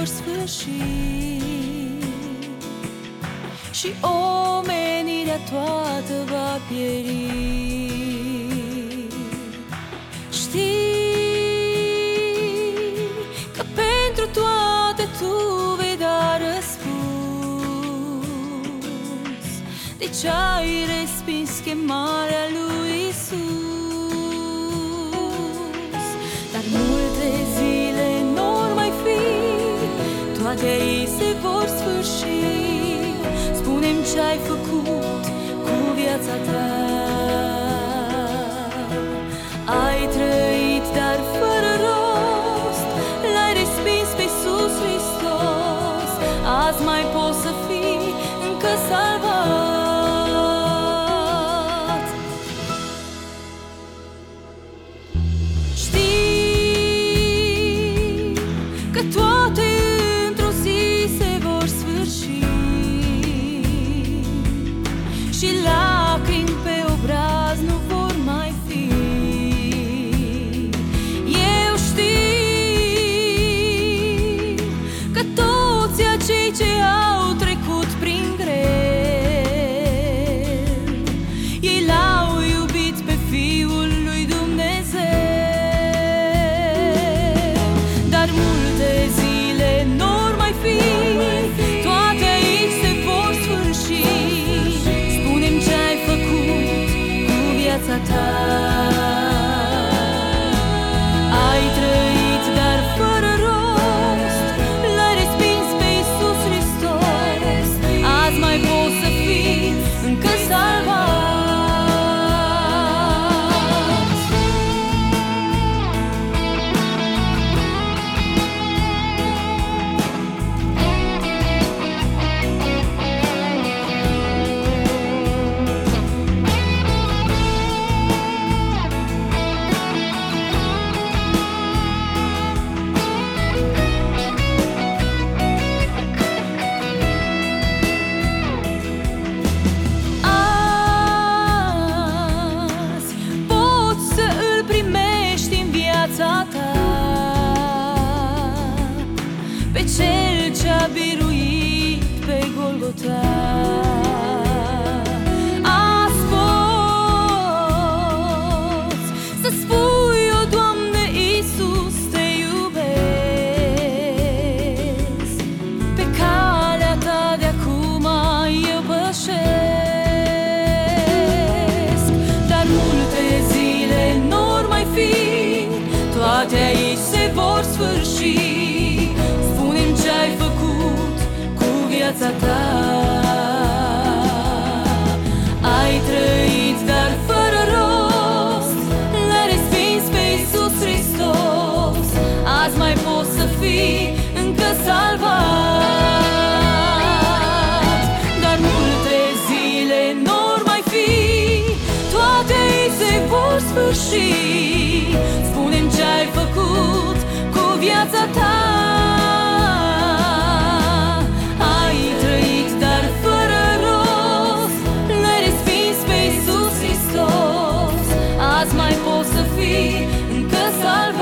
vor sfârși Și omenirea toată va pieri. Știi că pentru toate tu vei da răspuns. De ce ai respins chemarea lui Isus Toate ei se vor sfârși. Spunem ce ai făcut cu viața ta. Ai trăit, dar fără rost L-ai respins pe Iisus Hristos. Azi mai poți să fii încă salvat gente fii încă pe Golgota Azi poți să spui, o Doamne Iisus, te iubesc. Pe calea ta de acum eu pășesc. Dar multe zile nu mai fi Toate aici se vor sfârși sfârșit. Spune-mi ce ai făcut cu viața ta. Ai trăit, dar fără rost. L-ai pe Iisus Azi mai poți să fii încă salvat.